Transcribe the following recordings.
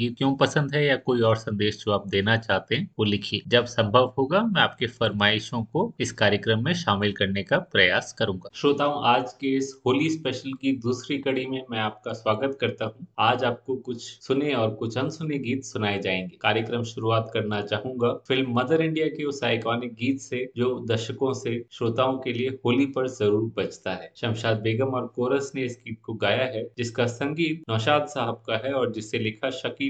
गीत क्यों पसंद है या कोई और संदेश जो आप देना चाहते हैं, वो लिखिए। जब संभव होगा, मैं आपके फरमाइशों को इस कार्यक्रम में शामिल करने का प्रयास करूँगा। श्रोताओं, आज के इस होली स्पेशल की दूसरी कड़ी में मैं आपका स्वागत करता हूँ। आज आपको कुछ सुने और कुछ अनसुने गीत सुनाए जाएँगे। कार्यक्रम शुरुआत करना चाहूँगा। फ़िल्म मदर इंडिया के उस आइकॉनिक गीत से, जो दशकों से, श्रोताओं के लिए होली पर ज़रूर बचता है। शमशाद बेगम और कोरस ने इस गीत को गाया है, जिसका संगीत नौशाद साहब का है और जिसे लिखा शकील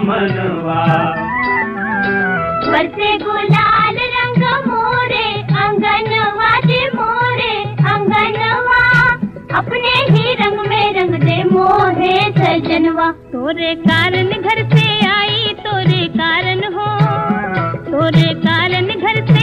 मनवा बरसे गुलाल रंग मोरे, अंगनवा दे मोरे, अंगनवा। अपने ही रंग में रंग दे मोहे सजनवा। तोरे कारण घर से आई, तोरे कारण हो। तोरे कारण घर से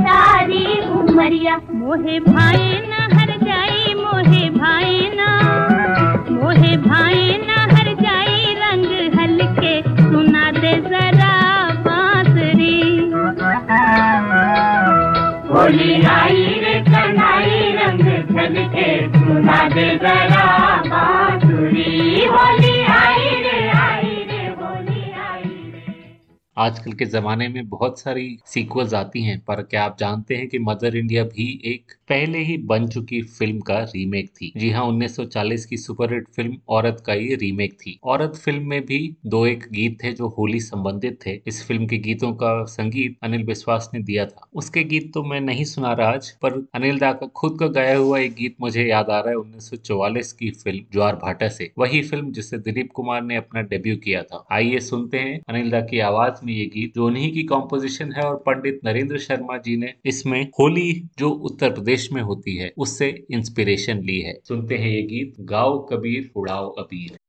सारी उमरिया। मोहे भाई के सुना दे जरा बांसुरी होली। आजकल के जमाने में बहुत सारी सीक्वल्स आती हैं, पर क्या आप जानते हैं कि मदर इंडिया भी एक पहले ही बन चुकी फ़िल्म का रीमेक थी? जी हाँ 1940 की सुपरहिट फ़िल्म औरत का ये रीमेक थी। औरत फ़िल्म में भी दो एक गीत थे जो होली संबंधित थे। इस फ़िल्म के गीतों का संगीत अनिल विश्वास ने दिया था। उसके गीत तो मैं नहीं सुना रहा आज, पर अनिल दा का खुद का गाया हुआ एक गीत मुझे याद आ रहा है उन्नीस सौ चौवालिस की फ़िल्म ज्वार भाटा से। वही फ़िल्म जिससे दिलीप कुमार ने अपना डेब्यू किया था। आइए सुनते हैं अनिल दा की आवाज़ में ये गीत जो उन्हीं की कॉम्पोजिशन है और पंडित नरेंद्र शर्मा जी ने इसमें होली जो उत्तर प्रदेश में होती है, उससे इंस्पिरेशन ली है। सुनते हैं ये गीत, गाओ कबीर, उड़ाओ अबीर।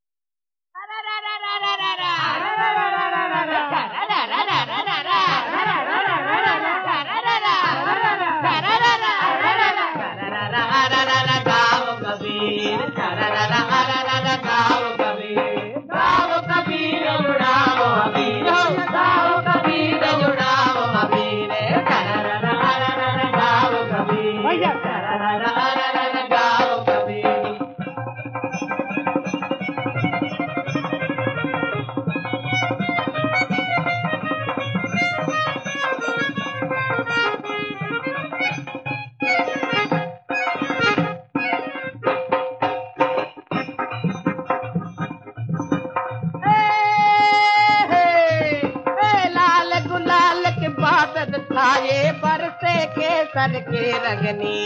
के सर के रगनी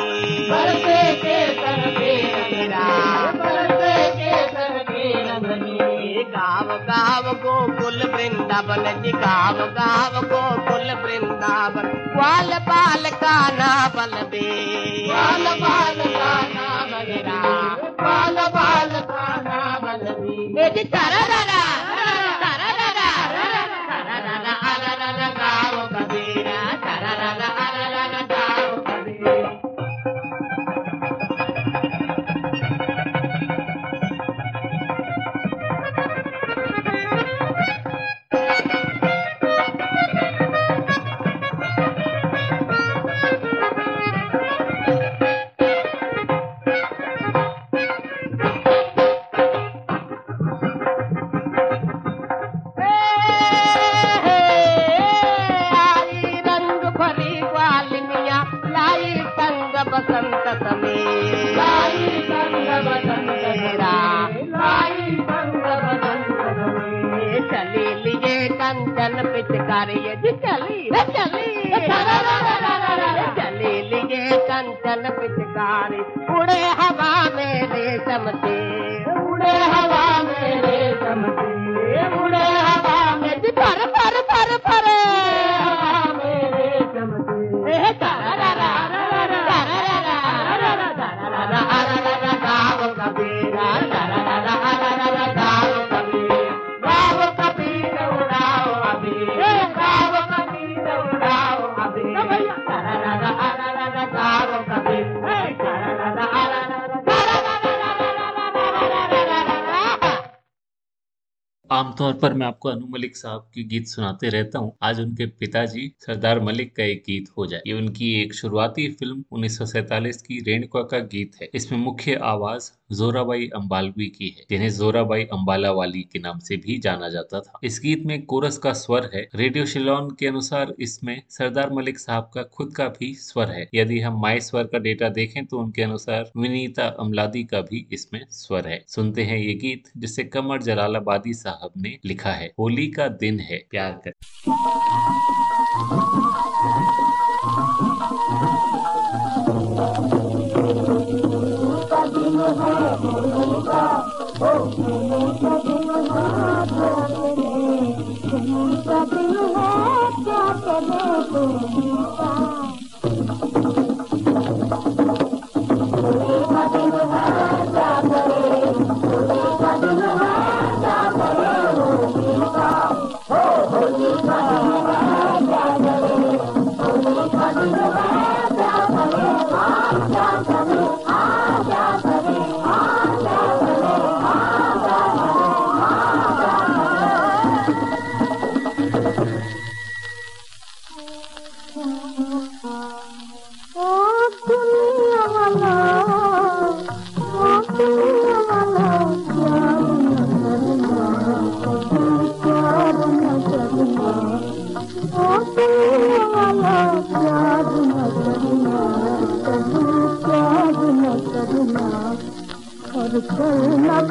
बरसे के सर के रंगना बरसे के सर के रंगनी गाँव गाँव गोकुल वृंदावन जी गाँव गाँव गोकुल वृंदावन ग्वाल बाल का ना बल दे ग्वाल बाल का ना बलरा ग्वाल बाल का ना बल बसंत समे लाई संग बसंत मेरा लाई संग बसंत समे चली लिए कंचन पिचकारी चली चली चली लिए कंचन पिचकारी उड़े हवा में रेशम से। आमतौर पर मैं आपको अनु मलिक साहब के गीत सुनाते रहता हूँ। आज उनके पिताजी सरदार मलिक का एक गीत हो जाए। ये उनकी एक शुरुआती फ़िल्म उन्नीस की रेणुका का गीत है। इसमें मुख्य आवाज़ जोराबाई अम्बालवी की है। जिन्हें जोराबाई अम्बाला वाली के नाम से भी जाना जाता था। इस गीत में कोरस का स्वर है। रेडियो शिलोन के अनुसार इसमें सरदार मलिक साहब का खुद का भी स्वर है। यदि हम माई स्वर का डेटा देखें तो उनके अनुसार विनीता अमलादी का भी इसमें स्वर है। सुनते हैं ये गीत, जिसे कमर जलालाबादी साहब ने लिखा है। होली का दिन है प्यार कर।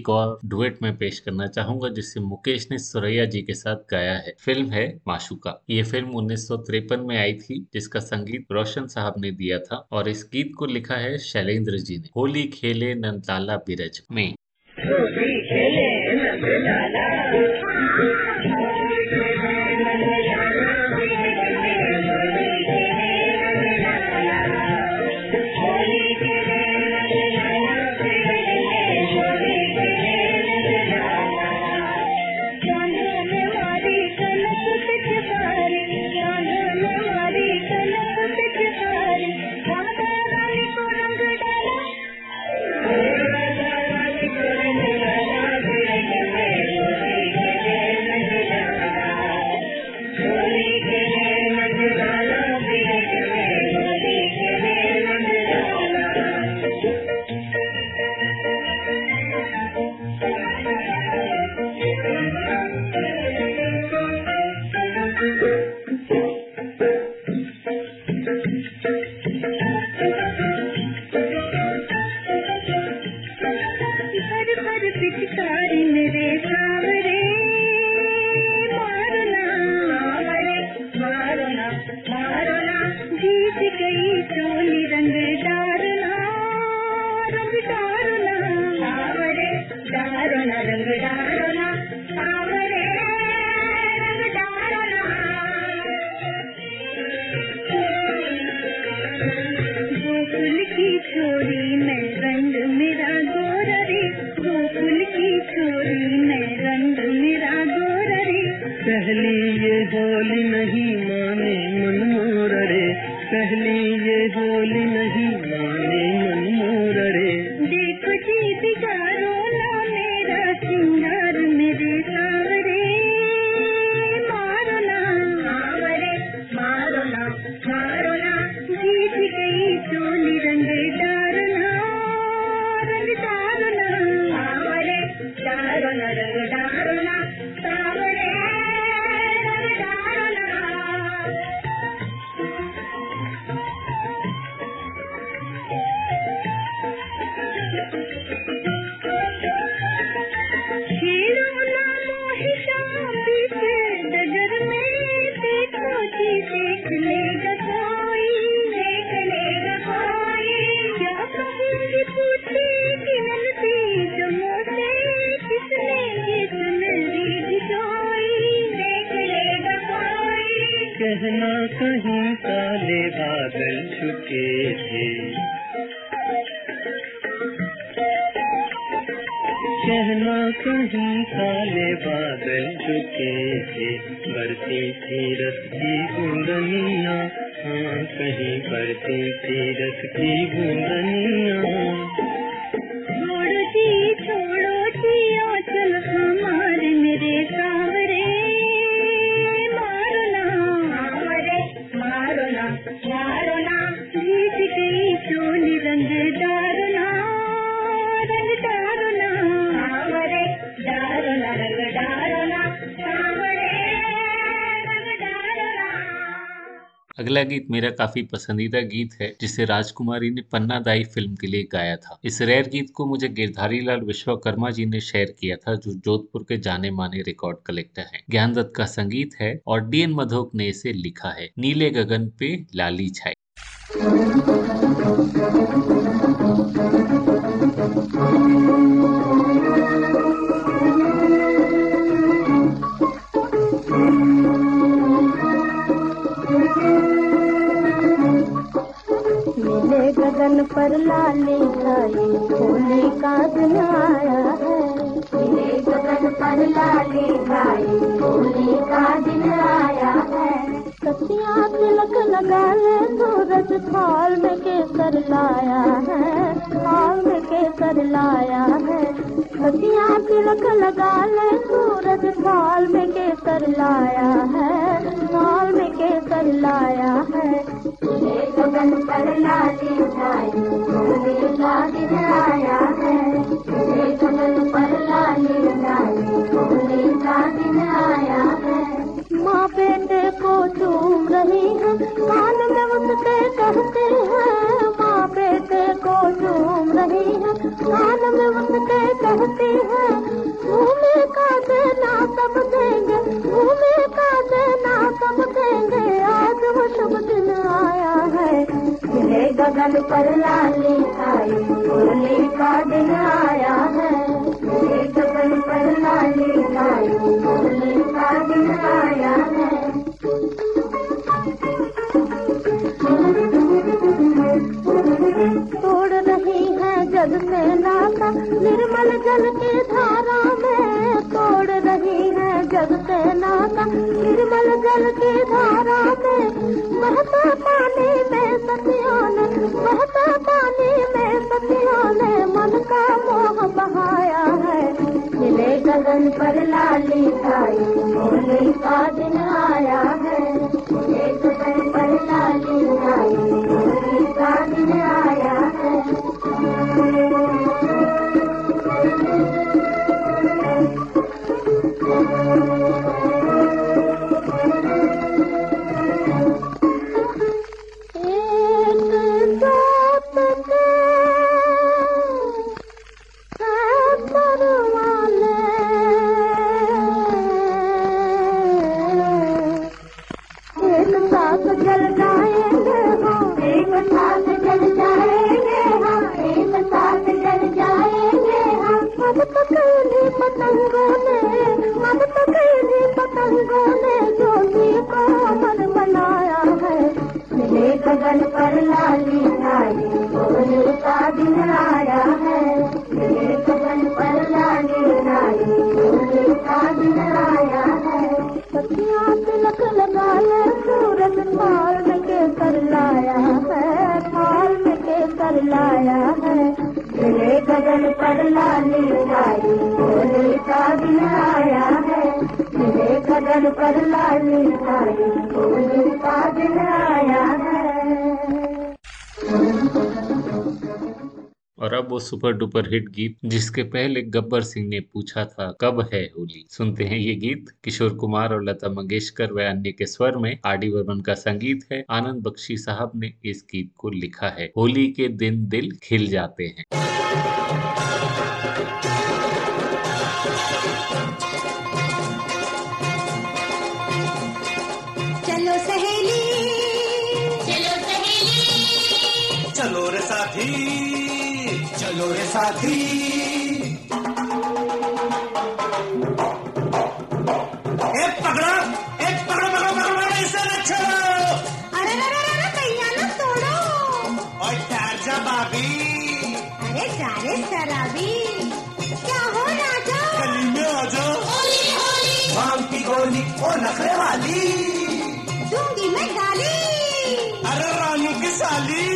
एक और डुएट में पेश करना चाहूँगा, जिसे मुकेश ने सुरैया जी के साथ गाया है। फ़िल्म है माशुका। ये फ़िल्म उन्नीस सौ तिरपन में आई थी, जिसका संगीत रोशन साहब ने दिया था और इस गीत को लिखा है शैलेंद्र जी ने। होली खेले नंदलाला बिरज में। अगला गीत मेरा काफ़ी पसंदीदा गीत है, जिसे राजकुमारी ने पन्ना दाई फ़िल्म के लिए गाया था। इस रेयर गीत को मुझे गिरधारी लाल विश्वकर्मा जी ने शेयर किया था, जो जोधपुर के जाने माने रिकॉर्ड कलेक्टर हैं। ज्ञान दत्त का संगीत है और डीएन मधोक ने इसे लिखा है। नीले गगन पे लाली छाई। नीले गगन पर लाले छाई होली का दिन आया है गगन पर लाली छाई होली का दिन आया है। कसिया तिलक लगा ले, सूरज थाल में केसर लाया है। थाल में केसर लाया है। कसिया तिलक लगा ले, सूरज थाल में केसर लाया है। थाल में केसर लाया है। गगन पर लाली छाई होली आया है। गगन पर लाली छाई होली आया है। माँ बेटे को चूम रही है कान में उसके कहते हैं। माँ बेटे को चूम रही है कान में उसके कहती है। भूमि का देना सब देंगे गगन पर लाली आई होली का दिन आया है गगन पर लाली छाई होली का दिन आया है। तोड़ रही है जग नाता निर्मल जल की धारा में। तोड़ रही है जग से नाता निर्मल जल की धारा में। बहता पानी में गगन पर लाली छाई होली का दिन आया है। एक पर लाली छाई होली का दिन सुपर डुपर हिट गीत जिसके पहले गब्बर सिंह ने पूछा था, कब है होली? सुनते हैं ये गीत, किशोर कुमार और लता मंगेशकर व अन्य के स्वर में आडी वर्मन का संगीत है। आनंद बख्शी साहब ने इस गीत को लिखा है। होली के दिन दिल खिल जाते हैं। पकड़ो एक पकड़ो पकड़ो पकड़ो इसे न छोड़ो। अरे अरे अरे भैया ना तोड़ो। और ठहर जा भाभी। अरे जारे शराबी। क्या हो राजा? गली में आ जाओ भाँग की गोली ओ नखरे वाली। दूँगी मैं गाली। अरे रानू की साली।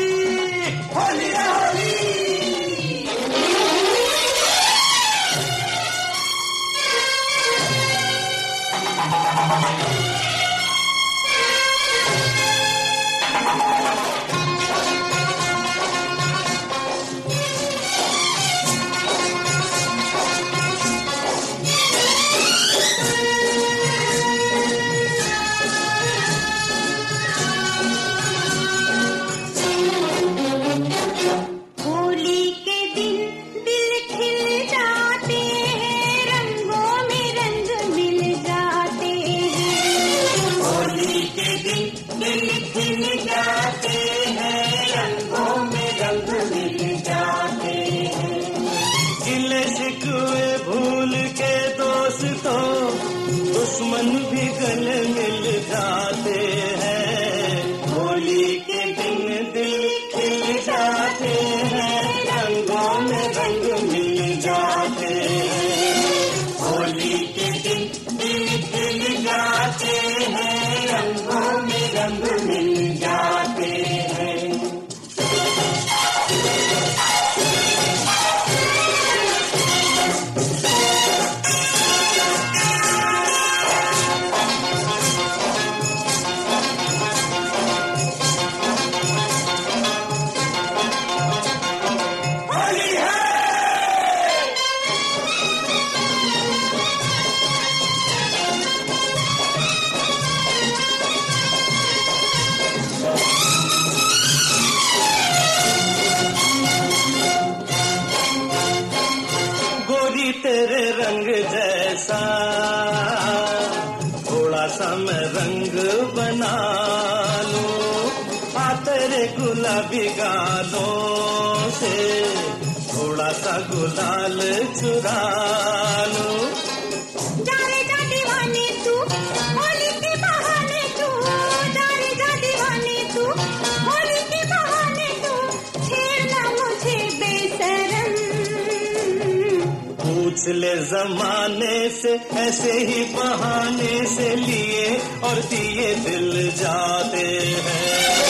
पिछले जमाने से ऐसे ही बहाने से लिए और दिए दिल जाते हैं।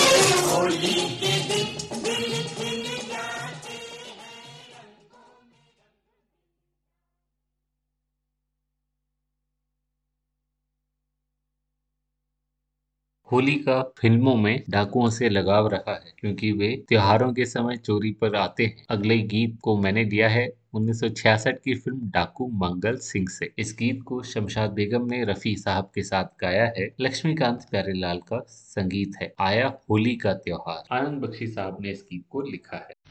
होली का फ़िल्मों में डाकुओं से लगाव रहा है, क्योंकि वे त्योहारों के समय चोरी पर आते हैं। अगले गीत को मैंने दिया है 1966 की फ़िल्म डाकू मंगल सिंह से। इस गीत को शमशाद बेगम ने रफी साहब के साथ गाया है। लक्ष्मीकांत प्यारेलाल का संगीत है, आया होली का त्योहार। आनंद बख्शी साहब ने इस गीत को लिखा है।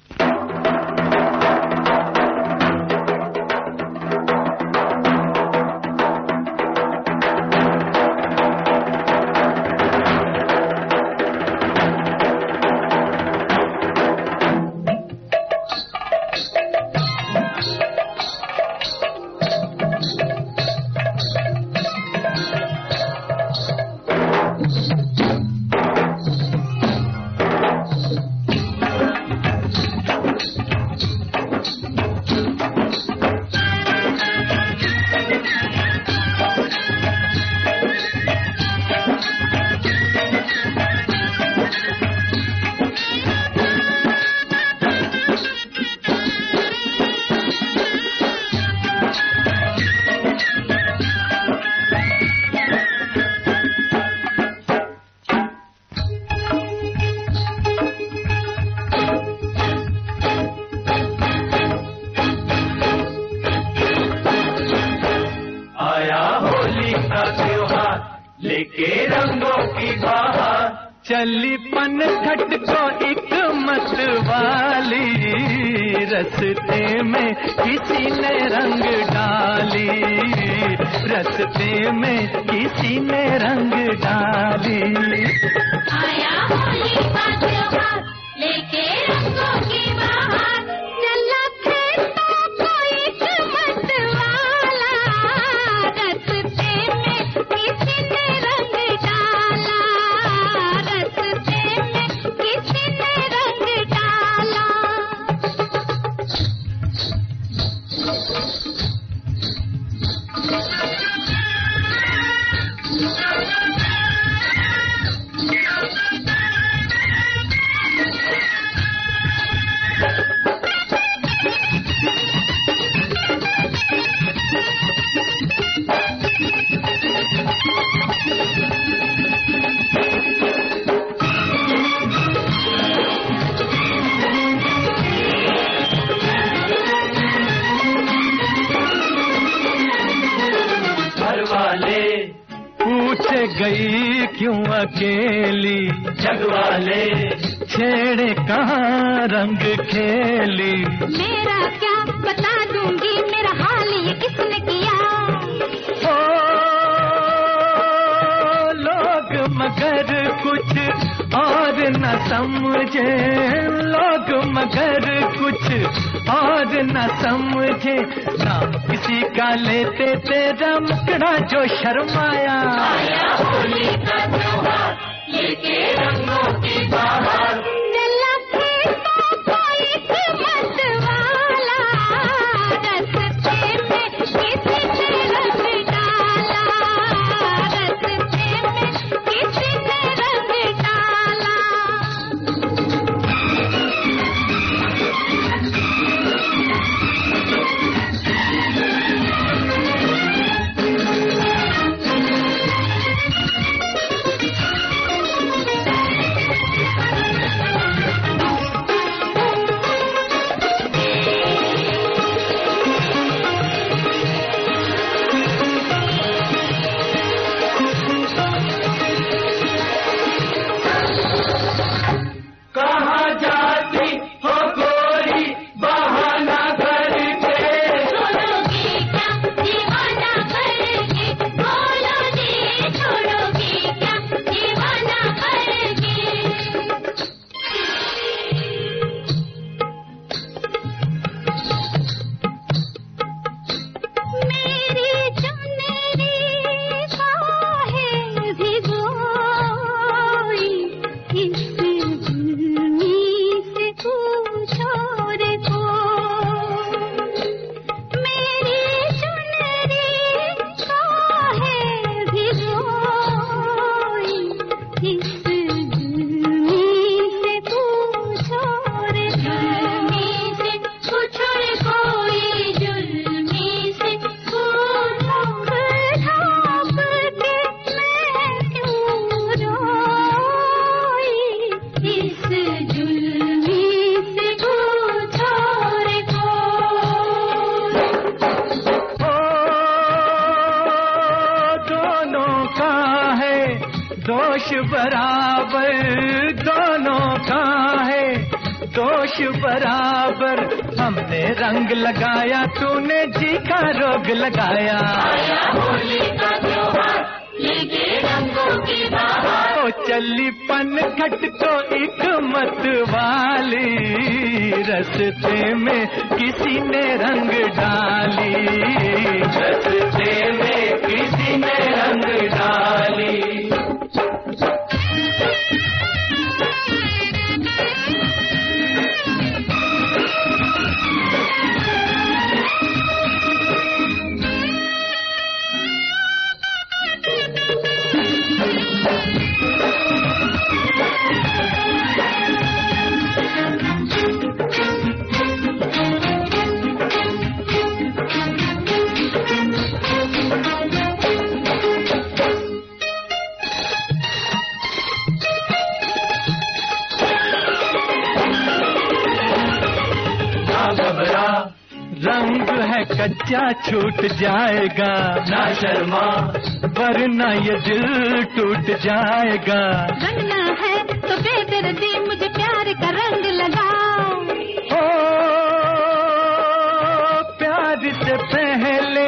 से पहले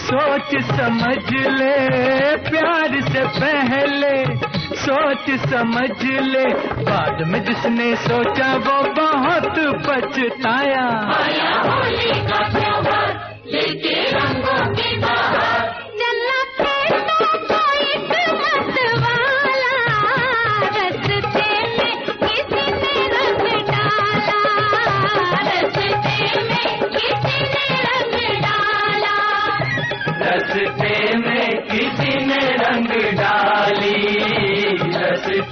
सोच समझ ले, प्यार से पहले सोच समझ ले। बाद में जिसने सोचा वो बहुत पछताया।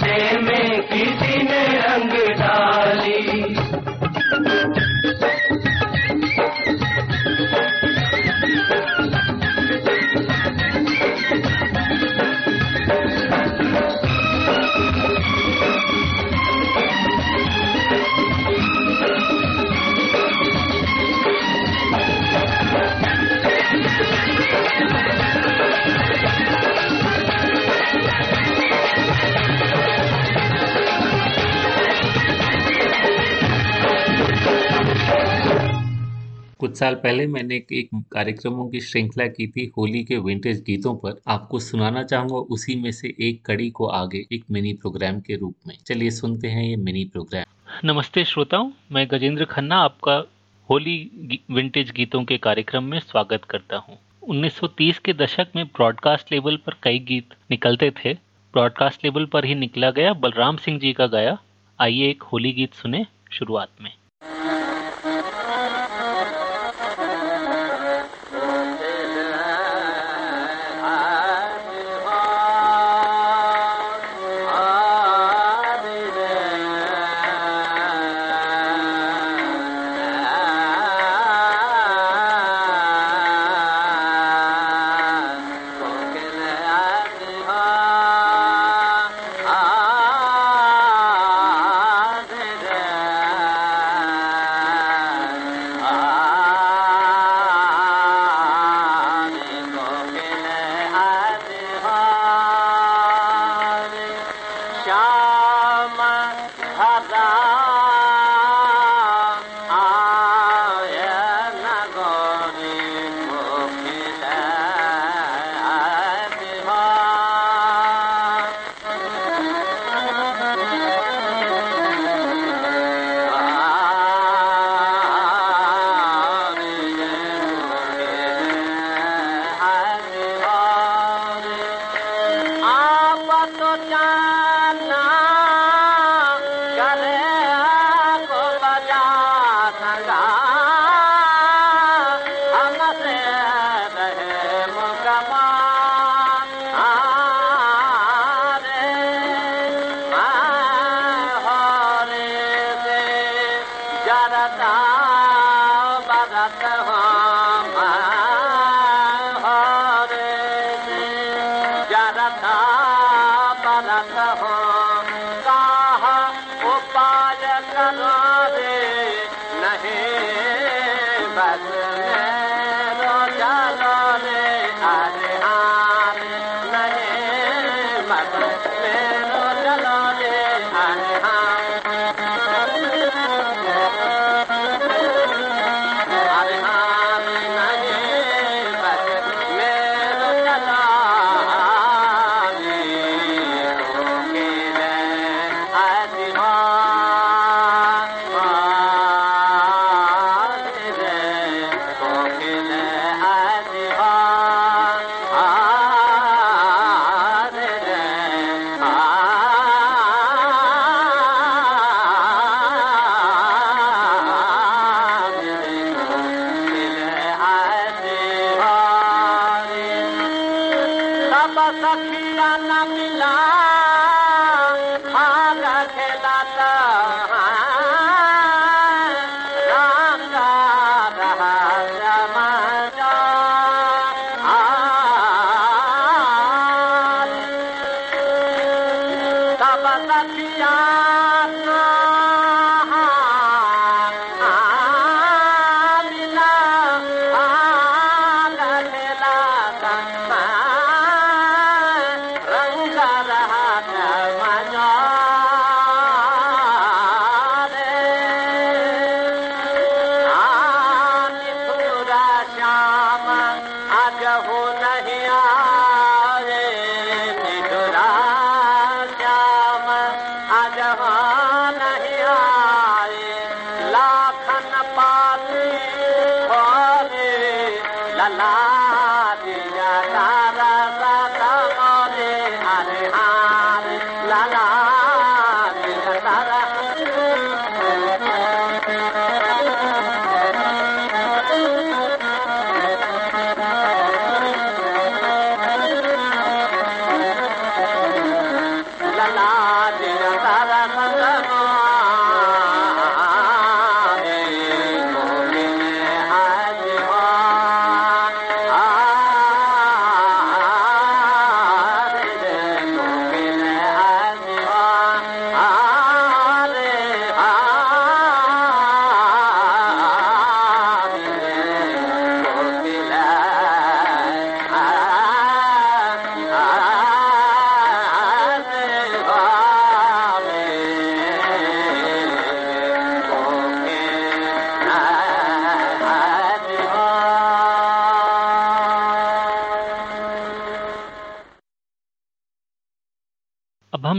से मैं किसी साल पहले मैंने एक, कार्यक्रमों की श्रृंखला की थी होली के विंटेज गीतों पर। आपको सुनाना चाहूँगा उसी में से एक कड़ी को आगे एक मिनी प्रोग्राम के रूप में। चलिए सुनते हैं ये मिनी प्रोग्राम। नमस्ते श्रोताओं मैं गजेंद्र खन्ना आपका होली विंटेज गीतों के कार्यक्रम में स्वागत करता हूँ। 1930 के दशक में ब्रॉडकास्ट लेवल पर कई गीत निकलते थे। ब्रॉडकास्ट लेवल पर ही निकला गया बलराम सिंह जी का गाया। आइए एक होली गीत सुने शुरुआत में।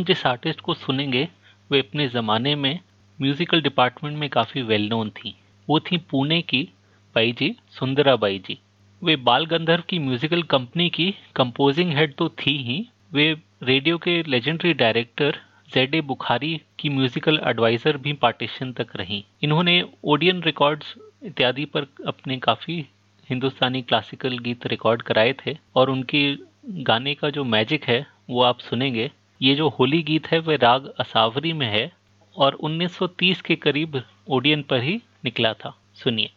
जिस आर्टिस्ट को सुनेंगे, वे अपने ज़माने में म्यूज़िकल डिपार्टमेंट में काफ़ी वेल नोन थी। वो थी पुणे की बाई जी, सुंदरा बाई जी। वे बाल गंधर्व की म्यूज़िकल कंपनी की कंपोजिंग हेड तो थी ही। वे रेडियो के legendary director Z A Bukhari की म्यूज़िकल एडवाइज़र भी पार्टीशन तक रहीं। इन्होंने ओडियन रिकॉर्ड्स इत्यादि पर अपने काफ़ी हिंदुस्तानी क्लासिकल गीत रिकॉर्ड कराए थे और उनकी गाने का जो मैजिक है, वो आप सुनेंगे। ये जो होली गीत है, वह राग असावरी में है और 1930 के करीब ओडियन पर ही निकला था। सुनिए।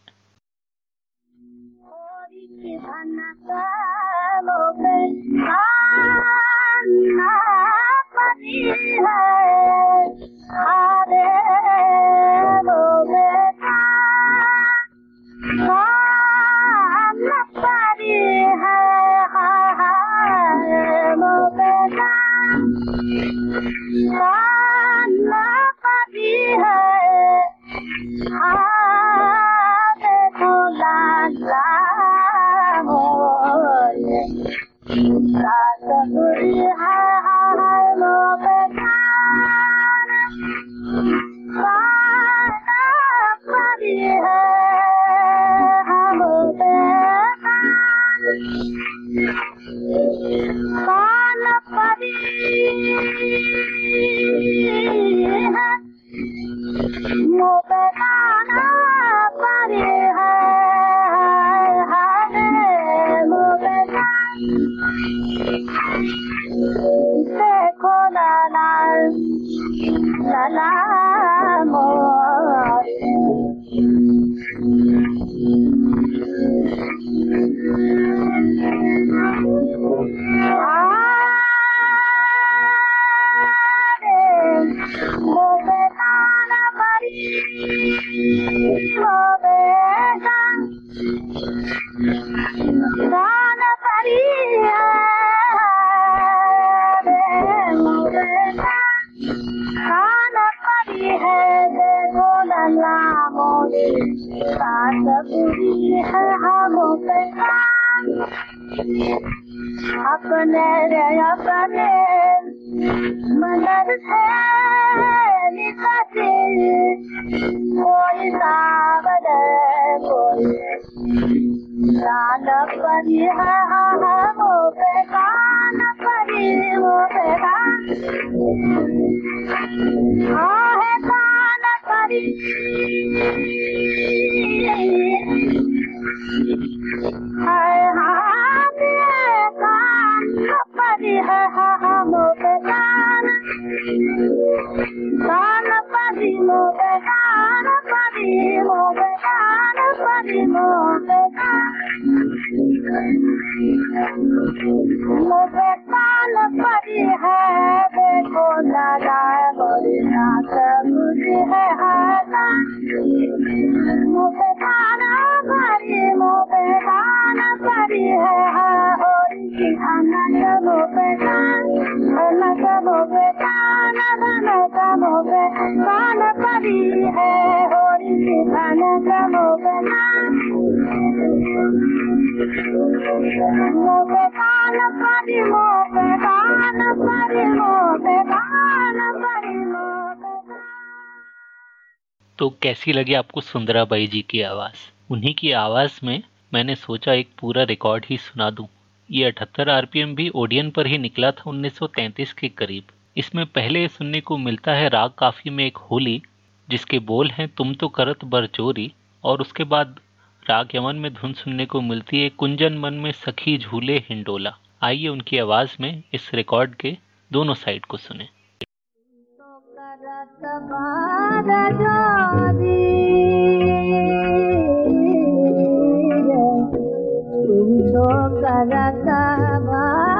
मुझे कान परी है देखो दादा बोली ना सबूरी है हाथा मुझे खाना परी मुझे कान परी है होरी खाना सबो पे परी है तो कैसी लगी आपको सुंदराबाई जी की आवाज़? उन्हीं की आवाज़ में मैंने सोचा एक पूरा रिकॉर्ड ही सुना दूँ। ये अठहत्तर आरपीएम भी ओडियन पर ही निकला था 1933 के करीब। इसमें पहले सुनने को मिलता है राग काफ़ी में एक होली जिसके बोल हैं, तुम तो करत बर चोरी, और उसके बाद राग यमन में धुन सुनने को मिलती है, कुंजन मन में सखी झूले हिंडोला। आइए उनकी आवाज़ में इस रिकॉर्ड के दोनों साइड को सुने। ले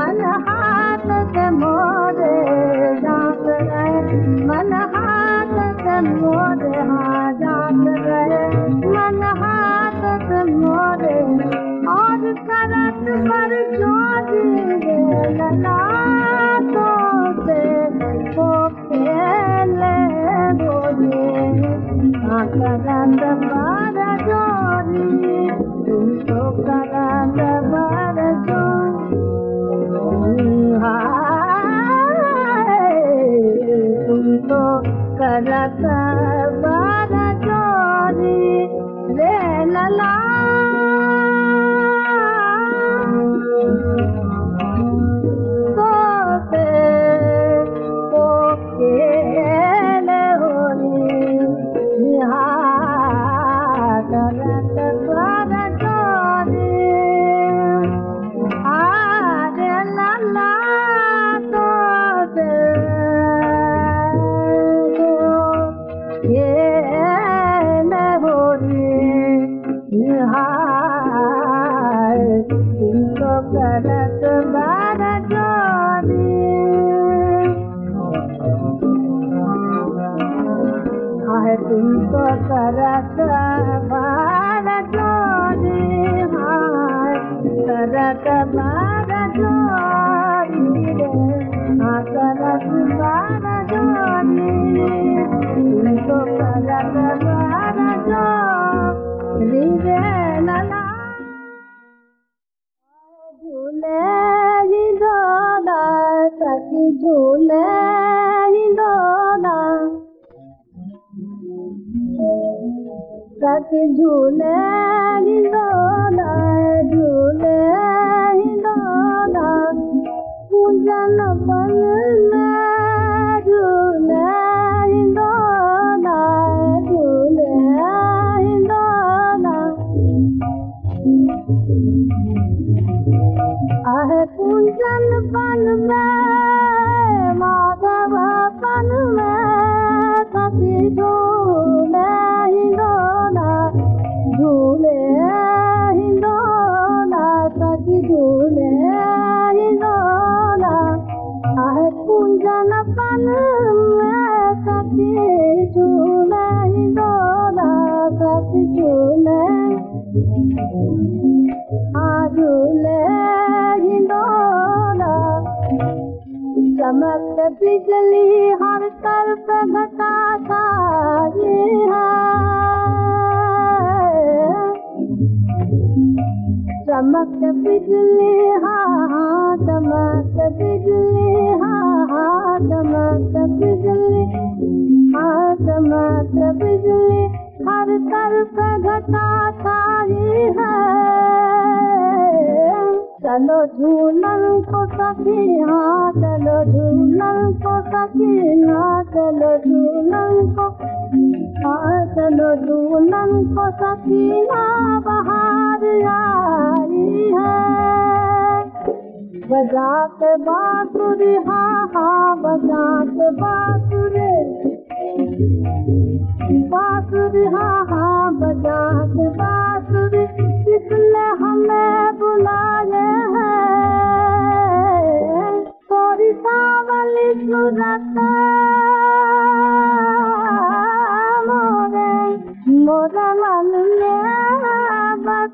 मन हाथ से मोरे रहे मन हाथ से मोरे रहे मन हाथ से मोरे और करत पर जोड़ी ललाटों से वो खेले बोले करत पर तुमको करत बार चोरी रे लला तुमको करत हाय। करत हाँ करत जोरी। तुमको करत जोरी रे लला झूले सखी झूले झूल झूला पूजनपन में झूलंदो झूले दादा कूनपन मा बाब में बिजली हाँ चमक बिजली हाँ चमक बिजली हाँ चमक बिजली, हर तरफ़ घटा छाई है। चलो झूलन को सखी हाँ चलो झूलन को सखी हाँ चलो झूलन को हाँ चलो झूलन को सखी हाँ बाहर आई है। बजा के बांसुरी हाँ हाँ बजा के बांसुरी। बांसुरी हाँ हाँ बजा बांसुरी किसने हमें बुलाए हैं। थोड़ी सावली सूरत, मोरे, मोरा मन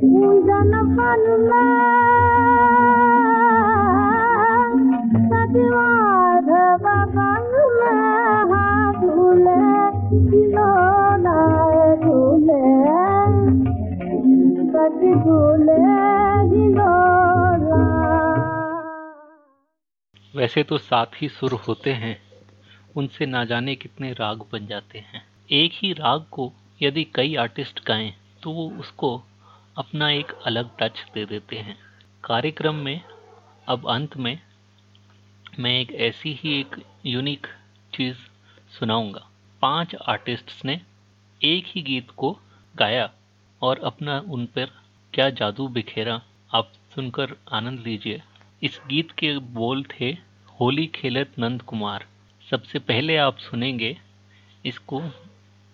वैसे तो साथ ही सुर होते हैं, उनसे ना जाने कितने राग बन जाते हैं। एक ही राग को यदि कई आर्टिस्ट गाएँ तो वो उसको अपना एक अलग टच दे देते हैं। कार्यक्रम में, अब अंत में, मैं एक ऐसी ही एक यूनिक चीज़ सुनाऊँगा। पाँच आर्टिस्ट्स ने एक ही गीत को गाया और अपना उन पर क्या जादू बिखेरा, आप सुनकर आनंद लीजिए। इस गीत के बोल थे होली खेलत नंद कुमार। सबसे पहले आप सुनेंगे इसको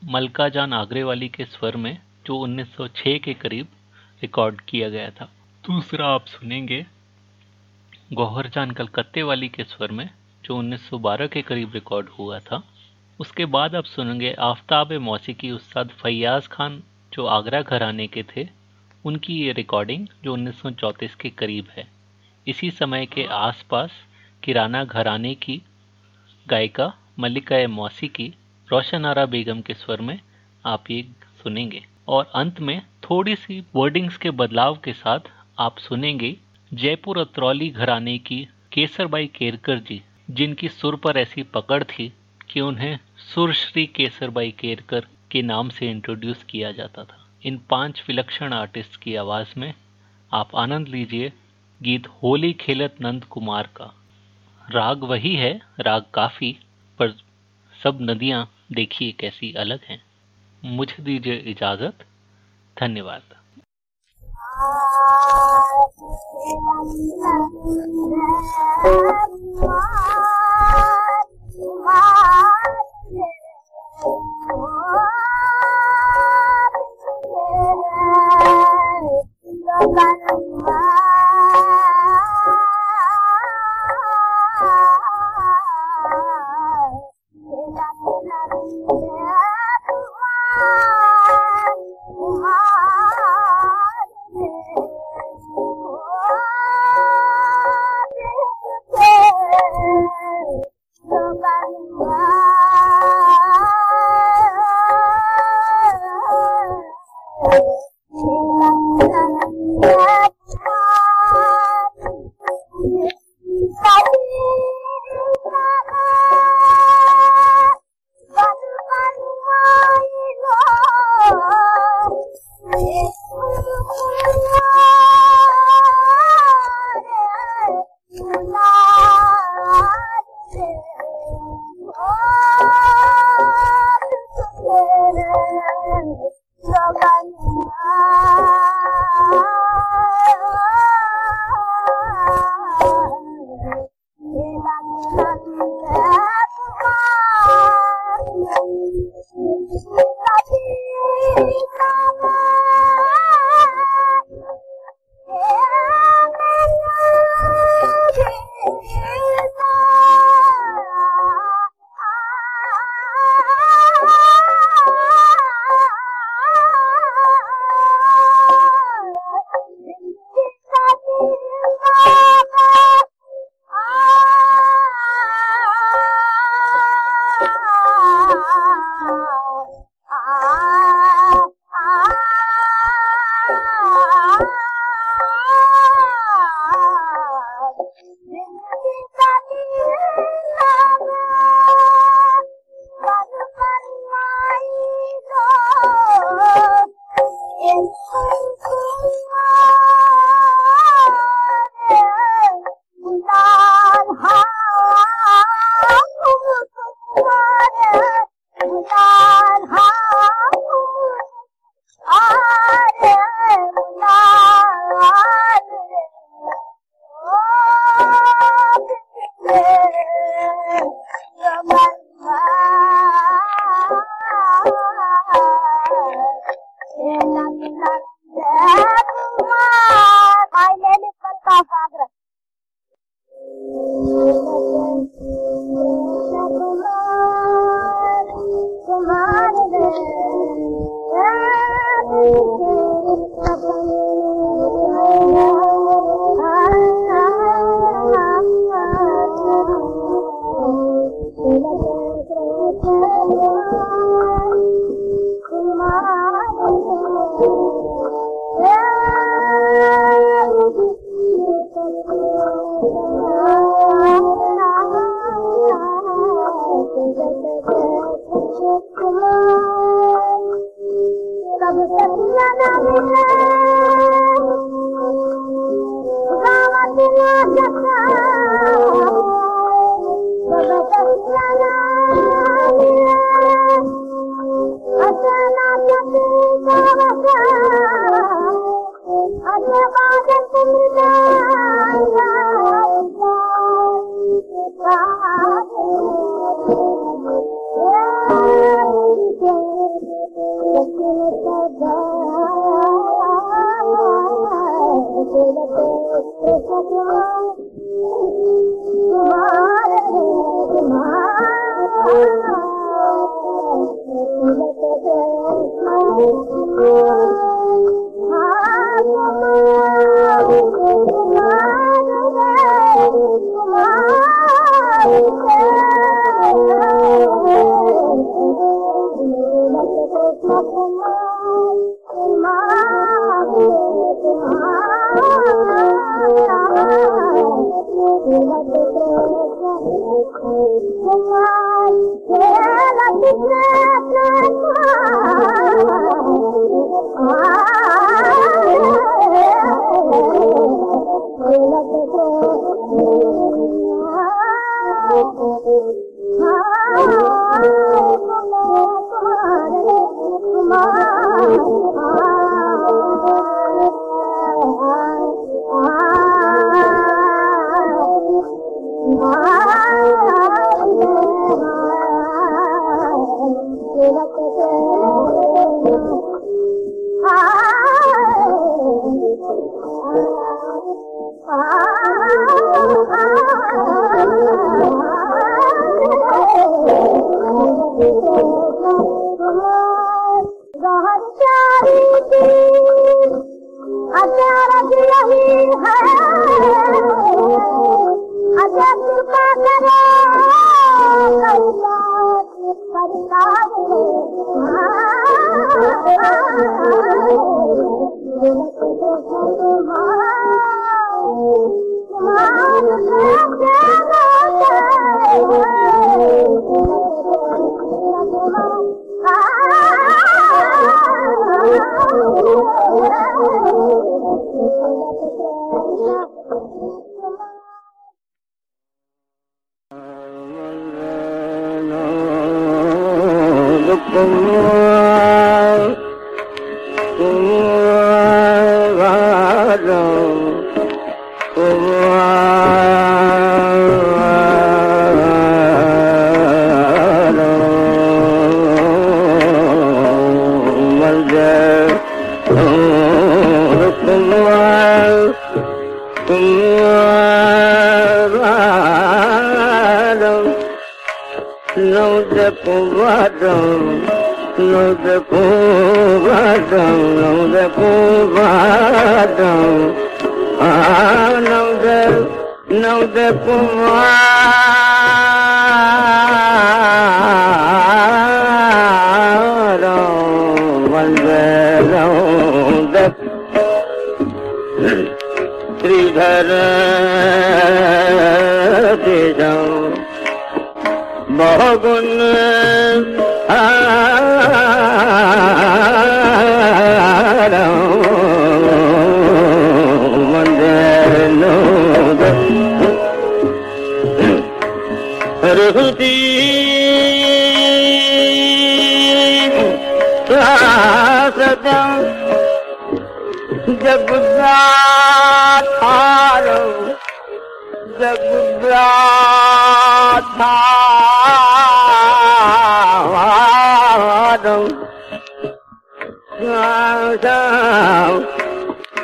मलका जान आगरे वाली के स्वर में, जो 1906 के करीब रिकॉर्ड किया गया था। दूसरा आप सुनेंगे गौहर जान कलकत्ते वाली के स्वर में, जो 1912 के करीब रिकॉर्ड हुआ था। उसके बाद आप सुनेंगे आफ्ताब मौसीकी उस्ताद फैयाज खान, जो आगरा घराने के थे। उनकी ये रिकॉर्डिंग जो 1934 के करीब है। इसी समय के आसपास किराना घराने की गायिका मल्लिका मौसी की रोशन आरा बेगम के स्वर में आप ये सुनेंगे। और अंत में थोड़ी सी वर्डिंग्स के बदलाव के साथ आप सुनेंगे जयपुर अतरौली घराने की केसरबाई केरकर जी, जिनकी सुर पर ऐसी पकड़ थी कि उन्हें सुरश्री केसरबाई केरकर के नाम से इंट्रोड्यूस किया जाता था। इन पाँच विलक्षण आर्टिस्ट की आवाज़ में आप आनंद लीजिए गीत होली खेलत नंद कुमार का। राग वही है, राग काफ़ी, पर सब नदियाँ देखिए कैसी अलग हैं। मुझे दीजिए इजाज़त धन्यवाद Yeah. Thank you.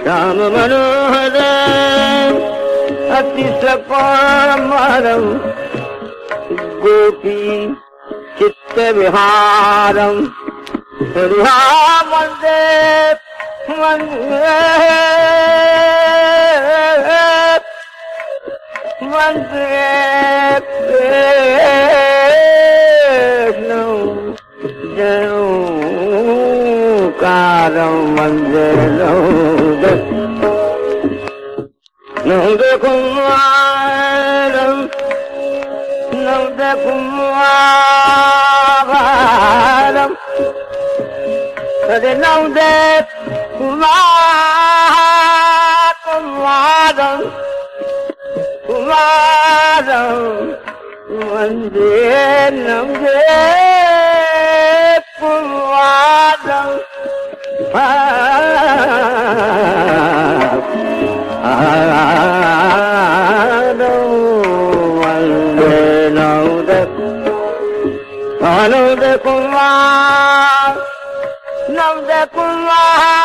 राम मनोह अमर गो नम नव अरे नौदे कुमार कुमार कुमारम वंदे न कुमारम नंदे कुमारम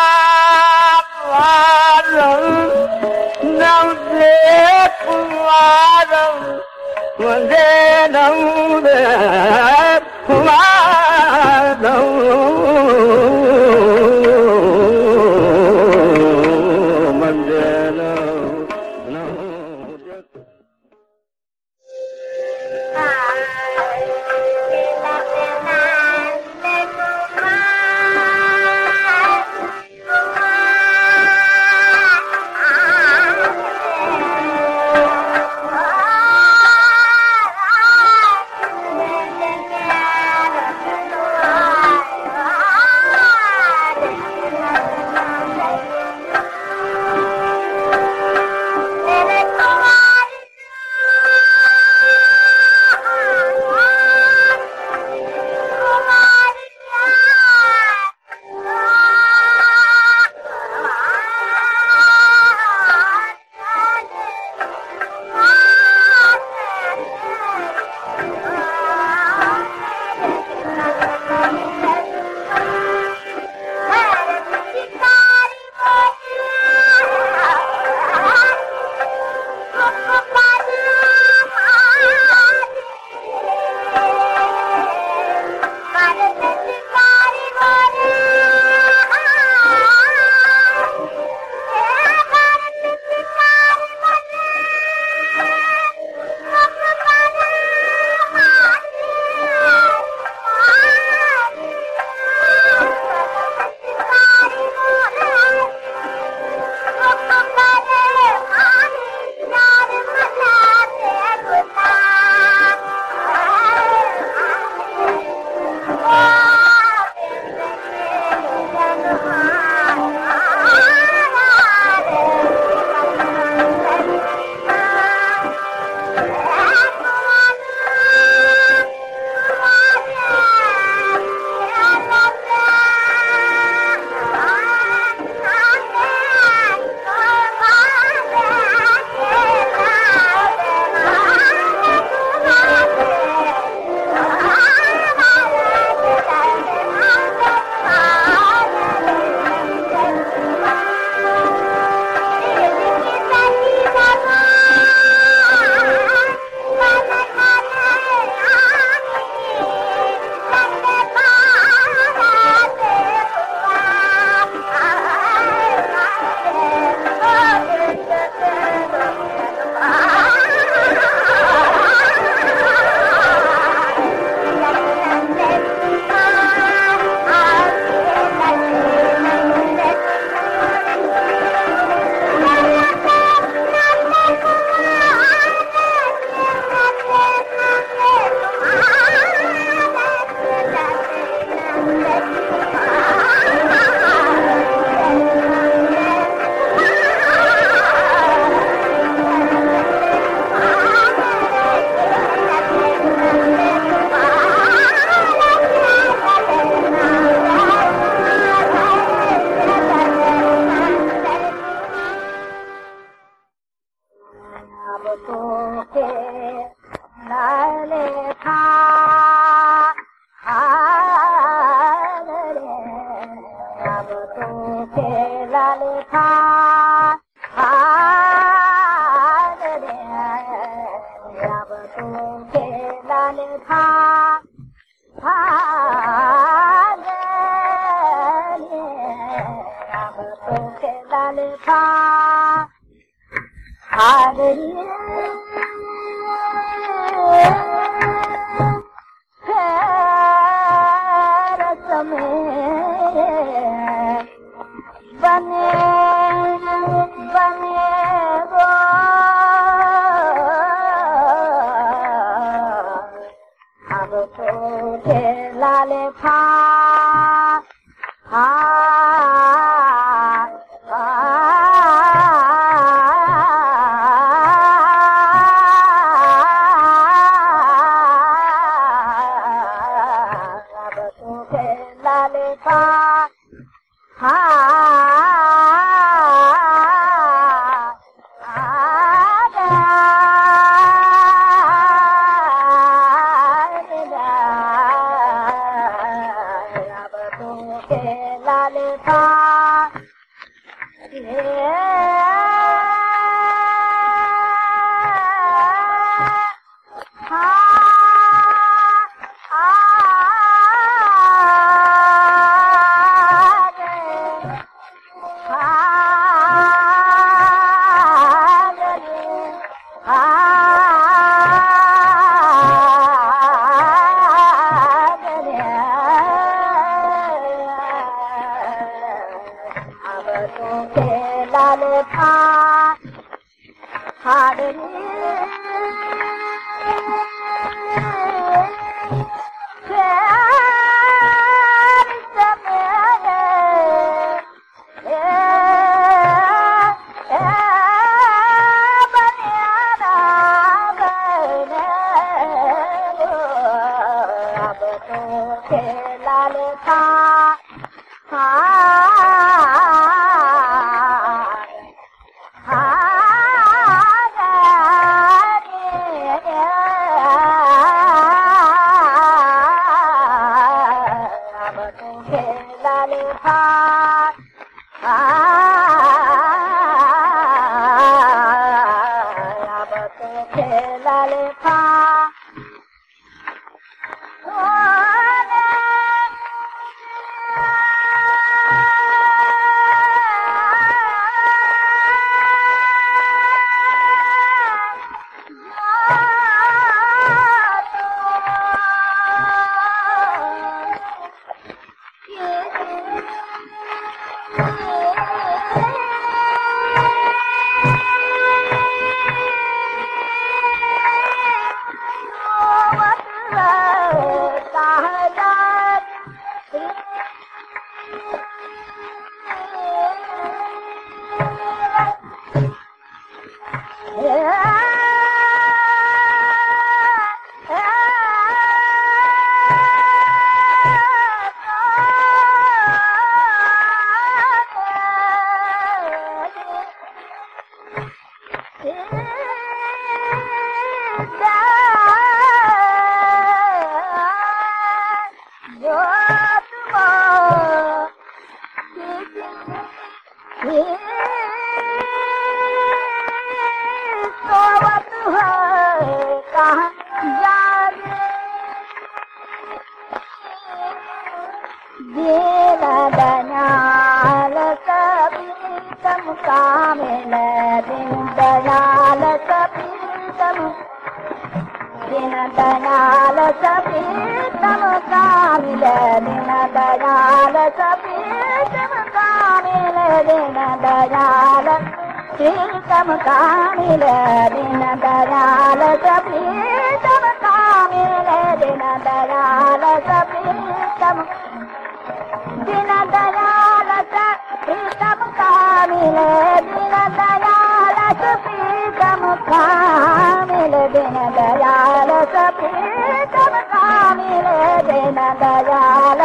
दयाल प्रीतम कामिल दिन दयाल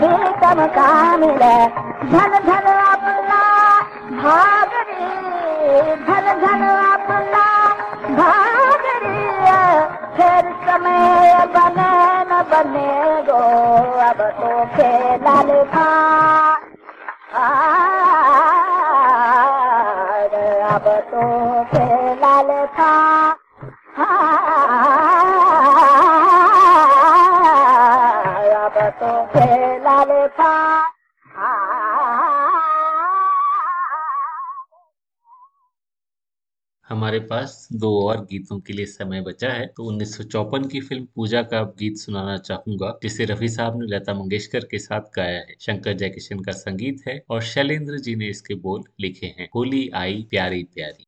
प्रीतम कामिल धन धन अपना भागरी धन धन समय बने न बने गो अब तो पास दो और गीतों के लिए समय बचा है तो उन्नीस की फ़िल्म पूजा का गीत सुनाना चाहूँगा, जिसे रफी साहब ने लता मंगेशकर के साथ गाया है। शंकर जयकिशन का संगीत है और शैलेंद्र जी ने इसके बोल लिखे हैं। होली आई प्यारी प्यारी।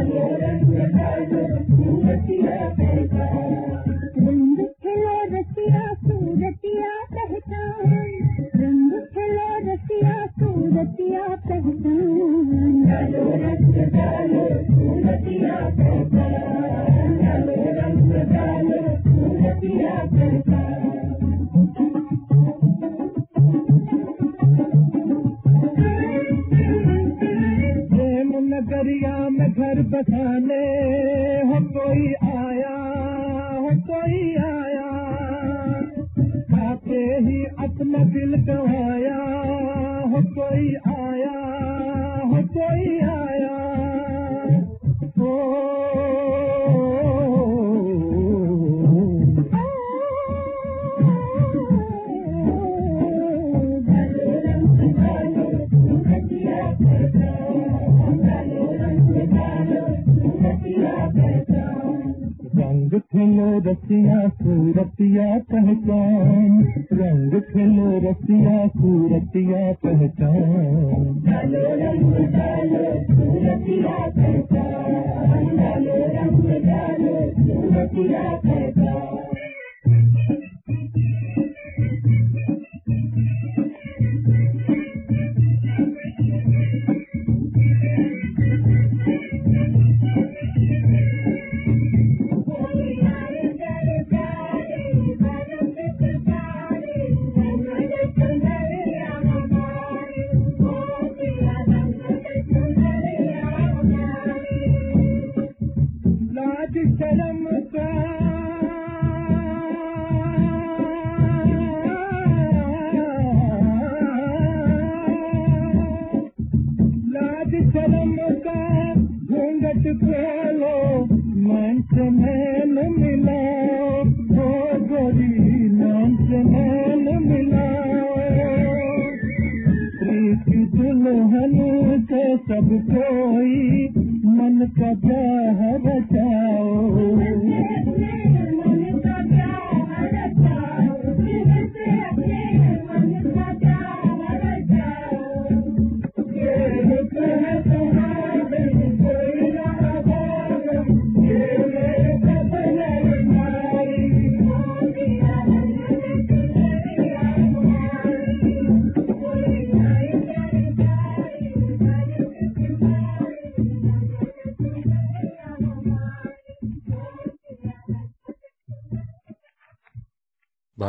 रंग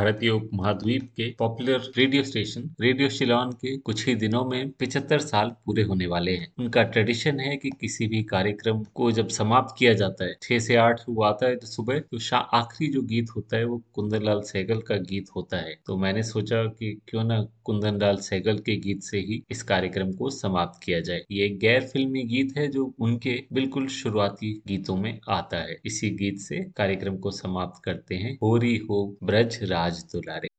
भारतीय उपमहाद्वीप के popular radio station, radio Ceylon के कुछ ही दिनों में 75 साल पूरे होने वाले हैं। उनका ट्रेडिशन है कि किसी भी कार्यक्रम को जब समाप्त किया जाता है, छह से आठ वो आता है तो सुबह तो आखिरी जो गीत होता है वो कुंदन लाल सहगल का गीत होता है। तो मैंने सोचा कि क्यों ना कुंदन लाल सहगल के गीत से ही इस कार्यक्रम को समाप्त किया जाए। ये गैर फिल्मी गीत है जो उनके बिल्कुल शुरुआती गीतों में आता है। इसी गीत से कार्यक्रम को समाप्त करते हैं। होरी हो ब्रज राज titular